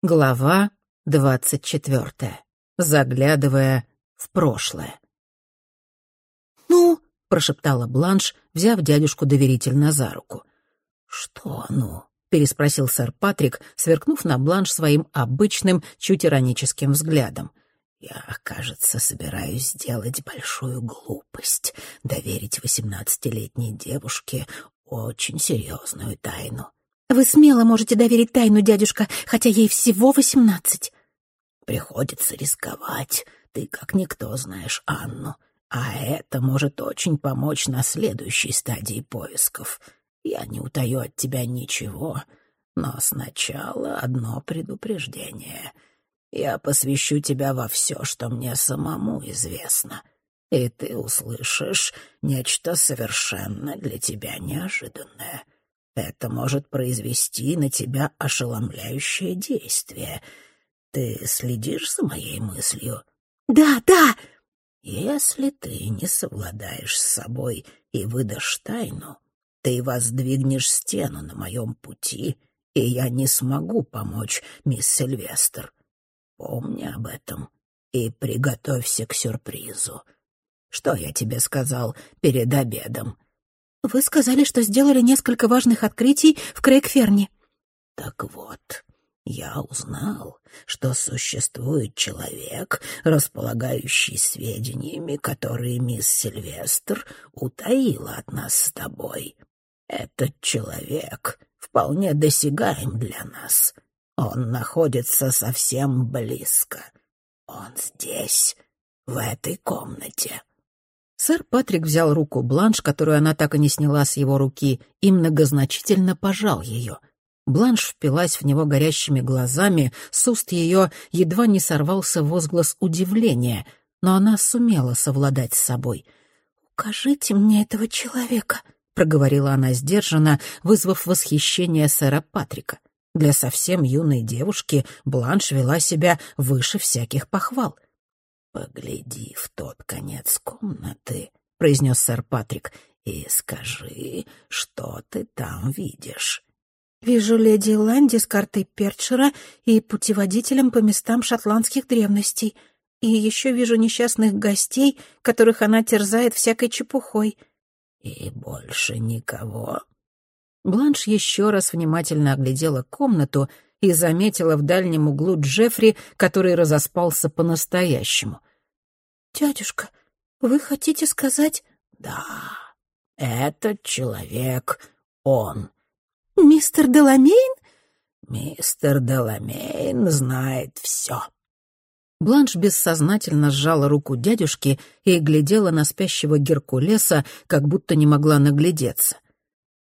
Глава двадцать четвертая. Заглядывая в прошлое. «Ну?» — прошептала Бланш, взяв дядюшку доверительно за руку. «Что «ну?» — переспросил сэр Патрик, сверкнув на Бланш своим обычным, чуть ироническим взглядом. «Я, кажется, собираюсь сделать большую глупость, доверить восемнадцатилетней девушке очень серьезную тайну. «Вы смело можете доверить тайну, дядюшка, хотя ей всего восемнадцать». «Приходится рисковать. Ты как никто знаешь Анну. А это может очень помочь на следующей стадии поисков. Я не утаю от тебя ничего, но сначала одно предупреждение. Я посвящу тебя во все, что мне самому известно, и ты услышишь нечто совершенно для тебя неожиданное». Это может произвести на тебя ошеломляющее действие. Ты следишь за моей мыслью? Да, да. Если ты не совладаешь с собой и выдашь тайну, ты воздвигнешь стену на моем пути, и я не смогу помочь мисс Сильвестр. Помни об этом и приготовься к сюрпризу. Что я тебе сказал перед обедом? Вы сказали, что сделали несколько важных открытий в Крейгферне. Так вот, я узнал, что существует человек, располагающий сведениями, которые мисс Сильвестр утаила от нас с тобой. Этот человек вполне досягаем для нас. Он находится совсем близко. Он здесь, в этой комнате. Сэр Патрик взял руку Бланш, которую она так и не сняла с его руки, и многозначительно пожал ее. Бланш впилась в него горящими глазами, с уст ее едва не сорвался возглас удивления, но она сумела совладать с собой. «Укажите мне этого человека», — проговорила она сдержанно, вызвав восхищение сэра Патрика. Для совсем юной девушки Бланш вела себя выше всяких похвал — «Погляди в тот конец комнаты», — произнес сэр Патрик, — «и скажи, что ты там видишь». «Вижу леди Ланди с картой Перчера и путеводителем по местам шотландских древностей. И еще вижу несчастных гостей, которых она терзает всякой чепухой». «И больше никого?» Бланш еще раз внимательно оглядела комнату и заметила в дальнем углу Джеффри, который разоспался по-настоящему. «Дядюшка, вы хотите сказать...» «Да, этот человек — он». «Мистер Деламейн?» «Мистер Деламейн знает все». Бланш бессознательно сжала руку дядюшки и глядела на спящего Геркулеса, как будто не могла наглядеться.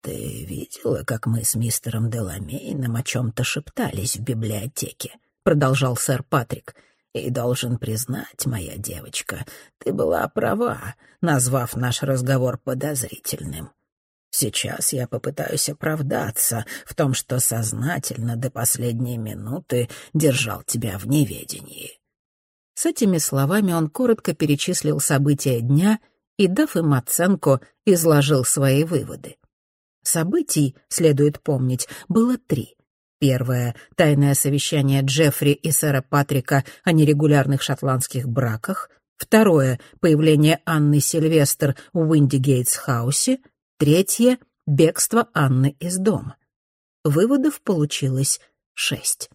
«Ты видела, как мы с мистером Деламейном о чем-то шептались в библиотеке?» — продолжал сэр Патрик. И должен признать, моя девочка, ты была права, назвав наш разговор подозрительным. Сейчас я попытаюсь оправдаться в том, что сознательно до последней минуты держал тебя в неведении». С этими словами он коротко перечислил события дня и, дав им оценку, изложил свои выводы. Событий, следует помнить, было три — Первое — тайное совещание Джеффри и сэра Патрика о нерегулярных шотландских браках. Второе — появление Анны Сильвестр в Уиндигейтс-хаусе. Третье — бегство Анны из дома. Выводов получилось шесть.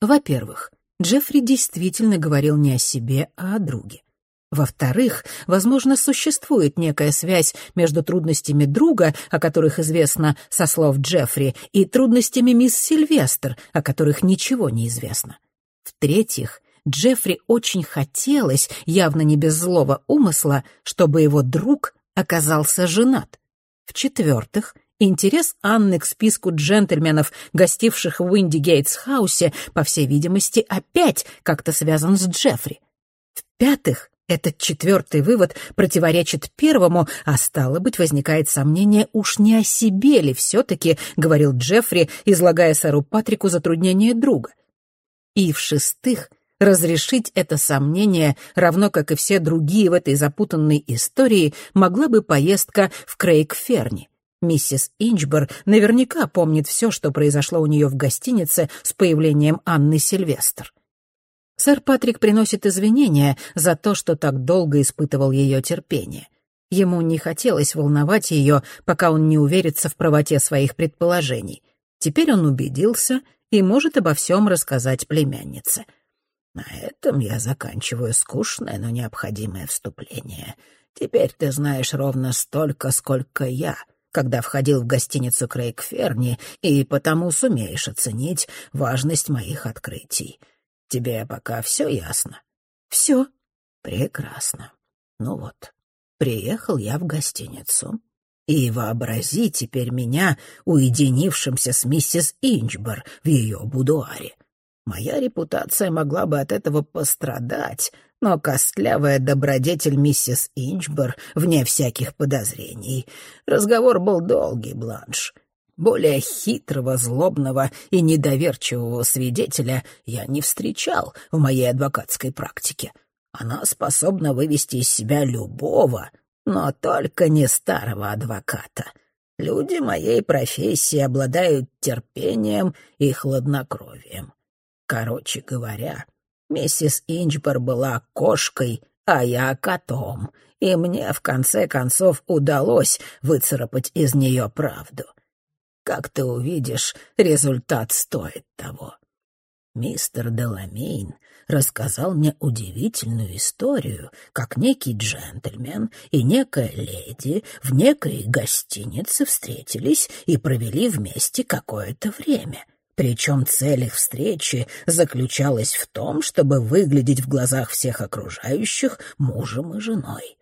Во-первых, Джеффри действительно говорил не о себе, а о друге. Во-вторых, возможно, существует некая связь между трудностями друга, о которых известно со слов Джеффри, и трудностями мисс Сильвестр, о которых ничего не известно. В-третьих, Джеффри очень хотелось, явно не без злого умысла, чтобы его друг оказался женат. В-четвертых, интерес Анны к списку джентльменов, гостивших в Уинди-Гейтс-хаусе, по всей видимости, опять как-то связан с Джеффри. В-пятых, этот четвертый вывод противоречит первому, а стало быть, возникает сомнение, уж не о себе ли все-таки, говорил Джеффри, излагая сэру Патрику затруднение друга. И в-шестых, разрешить это сомнение, равно как и все другие в этой запутанной истории, могла бы поездка в Крейг-Ферни. Миссис Инчбор наверняка помнит все, что произошло у нее в гостинице с появлением Анны Сильвестр. Сэр Патрик приносит извинения за то, что так долго испытывал ее терпение. Ему не хотелось волновать ее, пока он не уверится в правоте своих предположений. Теперь он убедился и может обо всем рассказать племяннице. «На этом я заканчиваю скучное, но необходимое вступление. Теперь ты знаешь ровно столько, сколько я, когда входил в гостиницу Крейг Ферни, и потому сумеешь оценить важность моих открытий. Тебе пока все ясно? Все. Прекрасно. Ну вот, приехал я в гостиницу. И вообрази теперь меня уединившимся с миссис Инчбор в ее будуаре. Моя репутация могла бы от этого пострадать, но костлявая добродетель миссис Инчбор вне всяких подозрений. Разговор был долгий, Бланш. Более хитрого, злобного и недоверчивого свидетеля я не встречал в моей адвокатской практике. Она способна вывести из себя любого, но только не старого адвоката. Люди моей профессии обладают терпением и хладнокровием. Короче говоря, миссис Инчбор была кошкой, а я котом, и мне в конце концов удалось выцарапать из нее правду — как ты увидишь, результат стоит того. Мистер Деламейн рассказал мне удивительную историю, как некий джентльмен и некая леди в некой гостинице встретились и провели вместе какое-то время. Причем цель их встречи заключалась в том, чтобы выглядеть в глазах всех окружающих мужем и женой.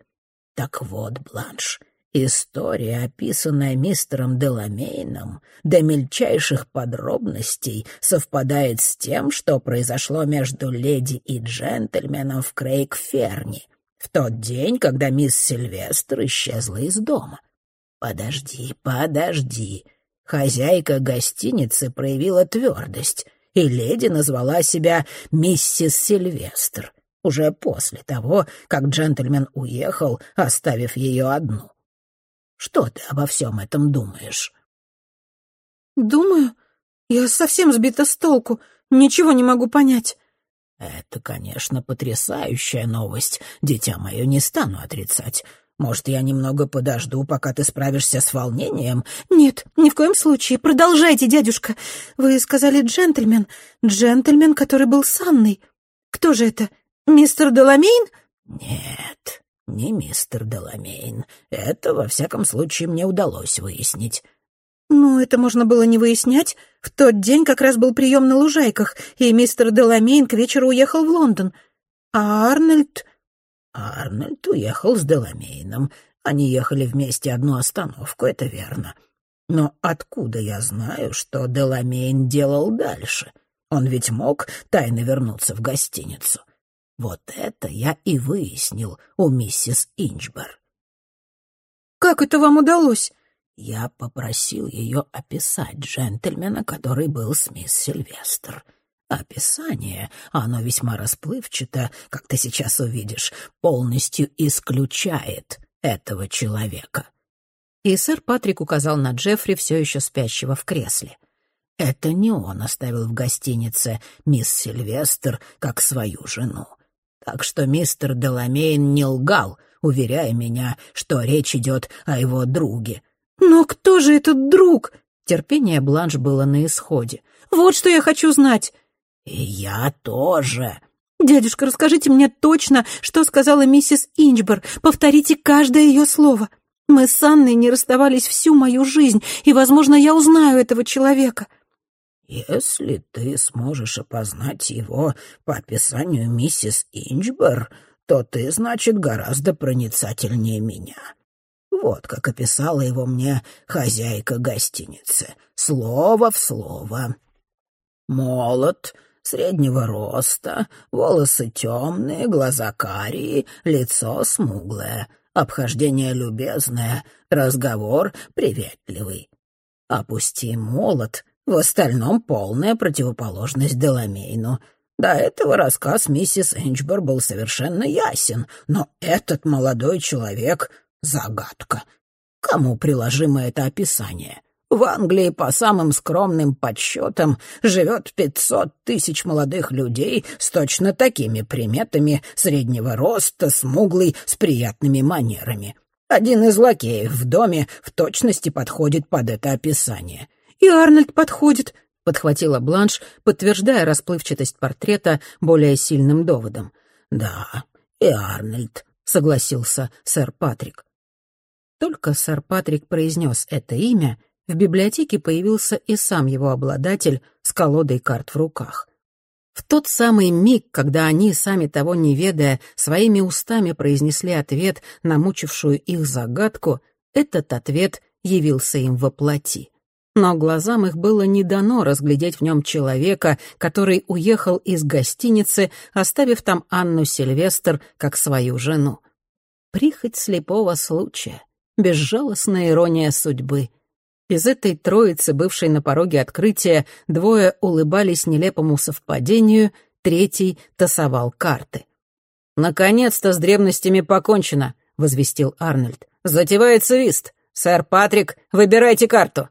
Так вот, Бланш, История, описанная мистером Деламейном, до мельчайших подробностей совпадает с тем, что произошло между леди и джентльменом в Крейг-Ферни в тот день, когда мисс Сильвестр исчезла из дома. Подожди, подожди. Хозяйка гостиницы проявила твердость, и леди назвала себя миссис Сильвестр уже после того, как джентльмен уехал, оставив ее одну. Что ты обо всем этом думаешь?» «Думаю? Я совсем сбита с толку. Ничего не могу понять». «Это, конечно, потрясающая новость. Дитя мое, не стану отрицать. Может, я немного подожду, пока ты справишься с волнением?» «Нет, ни в коем случае. Продолжайте, дядюшка. Вы сказали джентльмен. Джентльмен, который был с Анной. Кто же это? Мистер Деламейн?» «Нет, не мистер Деламейн. Это, во всяком случае, мне удалось выяснить. «Ну, это можно было не выяснять. В тот день как раз был прием на лужайках, и мистер Деламейн к вечеру уехал в Лондон. А Арнольд...» «Арнольд уехал с Деламейном. Они ехали вместе одну остановку, это верно. Но откуда я знаю, что Деламейн делал дальше? Он ведь мог тайно вернуться в гостиницу. Вот это я и выяснил у миссис Инчбер. «Как это вам удалось?» Я попросил ее описать джентльмена, который был с мисс Сильвестр. Описание, оно весьма расплывчато, как ты сейчас увидишь, полностью исключает этого человека. И сэр Патрик указал на Джеффри, все еще спящего в кресле. Это не он оставил в гостинице мисс Сильвестр как свою жену. Так что мистер Деламейн не лгал, уверяя меня, что речь идет о его друге. «Но кто же этот друг?» Терпение Бланш было на исходе. «Вот что я хочу знать!» «И я тоже!» «Дядюшка, расскажите мне точно, что сказала миссис Инчбор. Повторите каждое ее слово. Мы с Анной не расставались всю мою жизнь, и, возможно, я узнаю этого человека». «Если ты сможешь опознать его по описанию миссис Инчбер, то ты, значит, гораздо проницательнее меня. Вот как описала его мне хозяйка гостиницы, слово в слово. Молод, среднего роста, волосы темные, глаза карие, лицо смуглое, обхождение любезное, разговор приветливый. Опусти молот, в остальном полная противоположность Деламейну. До этого рассказ миссис Энчбор был совершенно ясен, но этот молодой человек — загадка. Кому приложимо это описание? В Англии, по самым скромным подсчетам, живет пятьсот тысяч молодых людей с точно такими приметами среднего роста, смуглый, с приятными манерами. Один из лакеев в доме в точности подходит под это описание. «И Арнольд подходит», — подхватила Бланш, подтверждая расплывчатость портрета более сильным доводом. «Да, и Арнольд», — согласился сэр Патрик. Только сэр Патрик произнес это имя, в библиотеке появился и сам его обладатель с колодой карт в руках. В тот самый миг, когда они, сами того не ведая, своими устами произнесли ответ на мучившую их загадку, этот ответ явился им во плоти. Но глазам их было не дано разглядеть в нем человека, который уехал из гостиницы, оставив там Анну Сильвестр как свою жену. Прихоть слепого случая, безжалостная ирония судьбы — из этой троицы, бывшей на пороге открытия, двое улыбались нелепому совпадению, третий тасовал карты. «Наконец-то с древностями покончено», — возвестил Арнольд. «Затевается вист. Сэр Патрик, выбирайте карту».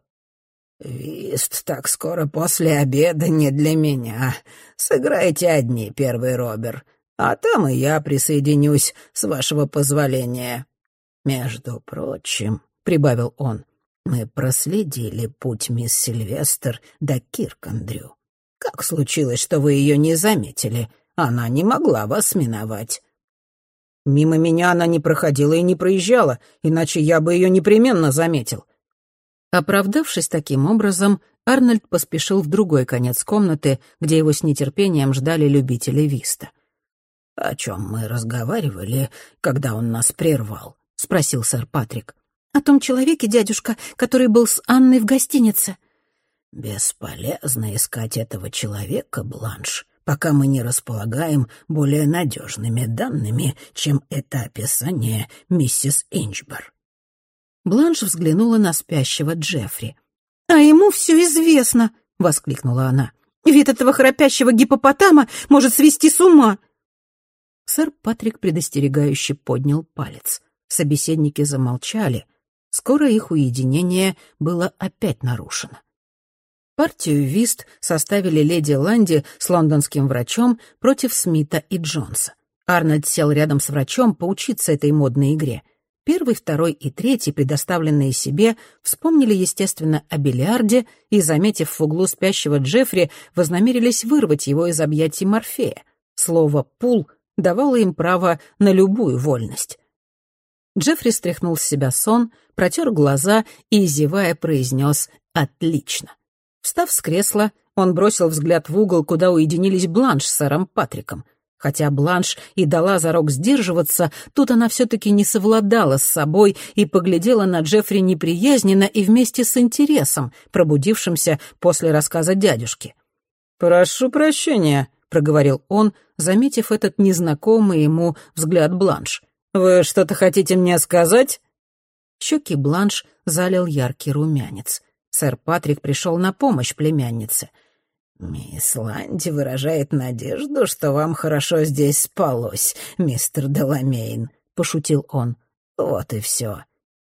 «Вист так скоро после обеда не для меня. Сыграйте одни, первый Робер, а там и я присоединюсь, с вашего позволения. Между прочим», — прибавил он, мы проследили путь мисс Сильвестр до Киркандрю. Как случилось, что вы ее не заметили? Она не могла вас миновать. Мимо меня она не проходила и не проезжала, иначе я бы ее непременно заметил. Оправдавшись таким образом, Арнольд поспешил в другой конец комнаты, где его с нетерпением ждали любители Виста. «О чем мы разговаривали, когда он нас прервал?» — спросил сэр Патрик. «О том человеке, дядюшка, который был с Анной в гостинице». «Бесполезно искать этого человека, Бланш, пока мы не располагаем более надежными данными, чем это описание миссис Инчбор». Бланш взглянула на спящего Джеффри. «А ему все известно!» — воскликнула она. «Вид этого храпящего гипопотама может свести с ума!» Сэр Патрик предостерегающе поднял палец. Собеседники замолчали — Скоро их уединение было опять нарушено. Партию вист составили леди Ланди с лондонским врачом против Смита и Джонса. Арнольд сел рядом с врачом поучиться этой модной игре. Первый, второй и третий, предоставленные себе, вспомнили, естественно, о бильярде и, заметив в углу спящего Джеффри, вознамерились вырвать его из объятий Морфея. Слово «пул» давало им право на любую вольность. Джеффри стряхнул с себя сон, протер глаза и, зевая, произнес «Отлично». Встав с кресла, он бросил взгляд в угол, куда уединились Бланш с сэром Патриком. Хотя Бланш и дала зарок сдерживаться, тут она все-таки не совладала с собой и поглядела на Джеффри неприязненно и вместе с интересом, пробудившимся после рассказа дядюшки. «Прошу прощения», — проговорил он, заметив этот незнакомый ему взгляд Бланш. «Вы что-то хотите мне сказать?» Щеки Бланш залил яркий румянец. Сэр Патрик пришел на помощь племяннице. «Мисс Ланди выражает надежду, что вам хорошо здесь спалось, мистер Деламейн», — пошутил он. «Вот и все».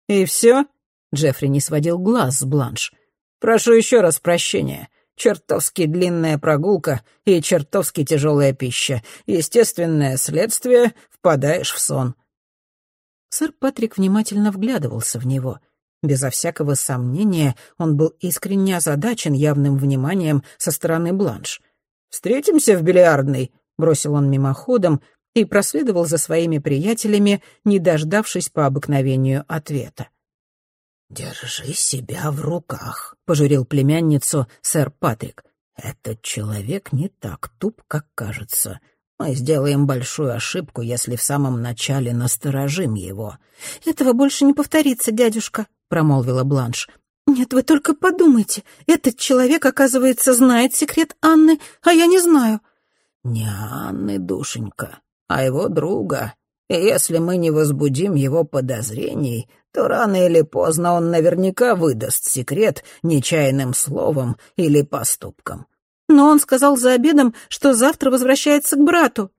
«И все?» — Джеффри не сводил глаз с Бланш. «Прошу еще раз прощения. Чертовски длинная прогулка и чертовски тяжелая пища. Естественное следствие — впадаешь в сон. Сэр Патрик внимательно вглядывался в него. Безо всякого сомнения, он был искренне озадачен явным вниманием со стороны Бланш. «Встретимся в бильярдной», — бросил он мимоходом и проследовал за своими приятелями, не дождавшись по обыкновению ответа. «Держи себя в руках», — пожурил племянницу сэр Патрик. «Этот человек не так туп, как кажется. Мы сделаем большую ошибку, если в самом начале насторожим его». «Этого больше не повторится, дядюшка», — промолвила Бланш. «Нет, вы только подумайте. Этот человек, оказывается, знает секрет Анны, а я не знаю». «Не Анны, душенька, а его друга. И если мы не возбудим его подозрений, то рано или поздно он наверняка выдаст секрет нечаянным словом или поступком. Но он сказал за обедом, что завтра возвращается к брату.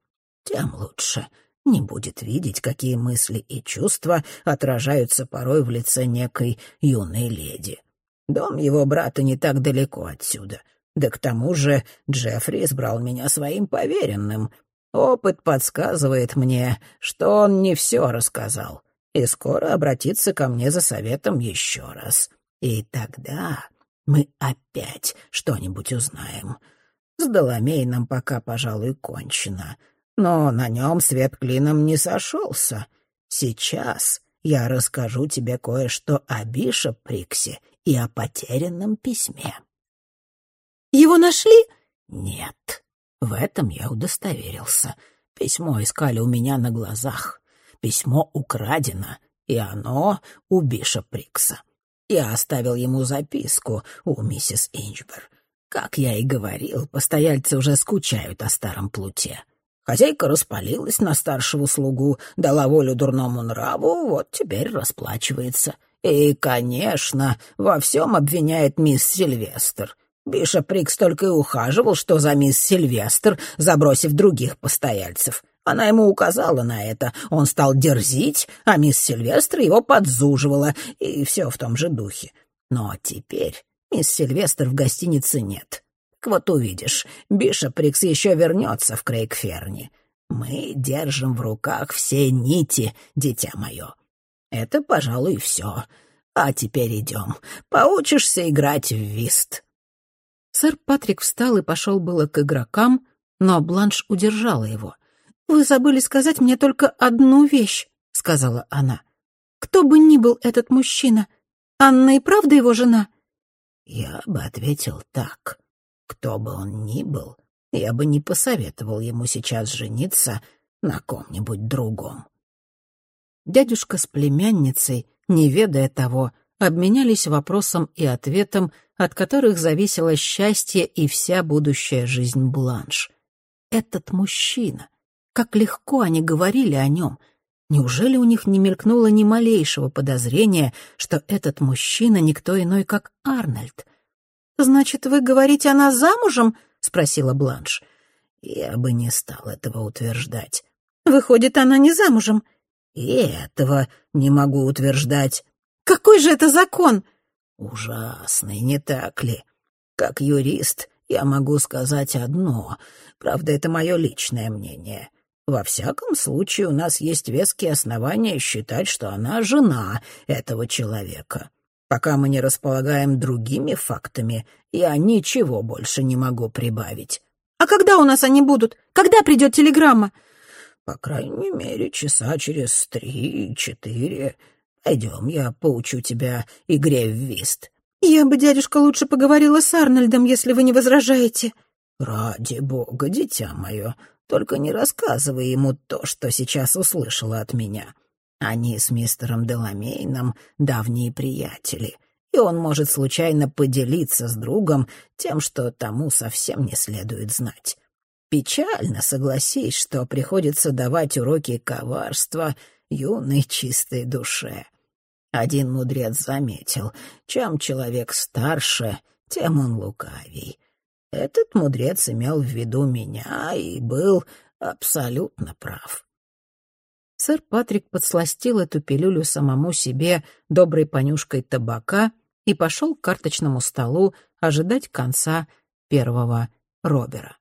Тем лучше. Не будет видеть, какие мысли и чувства отражаются порой в лице некой юной леди. Дом его брата не так далеко отсюда. Да к тому же Джеффри избрал меня своим поверенным. Опыт подсказывает мне, что он не все рассказал, и скоро обратится ко мне за советом еще раз. И тогда мы опять что-нибудь узнаем. С Доломейном пока, пожалуй, кончено — но на нем свет клином не сошелся. Сейчас я расскажу тебе кое-что о Бишоп Приксе и о потерянном письме». «Его нашли?» «Нет, в этом я удостоверился. Письмо искали у меня на глазах. Письмо украдено, и оно у Бишоп Прикса. Я оставил ему записку у миссис Инчбер. Как я и говорил, постояльцы уже скучают о старом плуте. Хозяйка распалилась на старшего слугу, дала волю дурному нраву, вот теперь расплачивается. И, конечно, во всем обвиняет мисс Сильвестр. Бишоп Рикс только и ухаживал, что за мисс Сильвестр, забросив других постояльцев. Она ему указала на это. Он стал дерзить, а мисс Сильвестр его подзуживала, и все в том же духе. Но теперь мисс Сильвестр в гостинице нет. Вот увидишь, Бишоприкс еще вернется в Крейгферни. Мы держим в руках все нити, дитя мое. Это, пожалуй, все. А теперь идем. Поучишься играть в вист». Сэр Патрик встал и пошел было к игрокам, но Бланш удержала его. «Вы забыли сказать мне только одну вещь», — сказала она. «Кто бы ни был этот мужчина, Анна и правда его жена?» «Я бы ответил так. Кто бы он ни был, я бы не посоветовал ему сейчас жениться на ком-нибудь другом. Дядюшка с племянницей, не ведая того, обменялись вопросом и ответом, от которых зависело счастье и вся будущая жизнь Бланш. Этот мужчина, как легко они говорили о нем. Неужели у них не мелькнуло ни малейшего подозрения, что этот мужчина никто иной, как Арнольд — «Значит, вы говорите, она замужем?» — спросила Бланш. «Я бы не стал этого утверждать». «Выходит, она не замужем?» «И этого не могу утверждать». «Какой же это закон?» «Ужасный, не так ли? Как юрист я могу сказать одно. Правда, это мое личное мнение. Во всяком случае, у нас есть веские основания считать, что она жена этого человека. Пока мы не располагаем другими фактами, я ничего больше не могу прибавить. А когда у нас они будут? Когда придет телеграмма? По крайней мере, часа через три-четыре. Пойдем, я поучу тебя игре в вист. Я бы, дядюшка, лучше поговорила с Арнольдом, если вы не возражаете. Ради бога, дитя мое, только не рассказывай ему то, что сейчас услышала от меня. Они с мистером Деламейном давние приятели, и он может случайно поделиться с другом тем, что тому совсем не следует знать. Печально, согласись, что приходится давать уроки коварства юной чистой душе. Один мудрец заметил, чем человек старше, тем он лукавей. Этот мудрец имел в виду меня и был абсолютно прав сэр Патрик подсластил эту пилюлю самому себе доброй понюшкой табака и пошел к карточному столу ожидать конца первого Робера.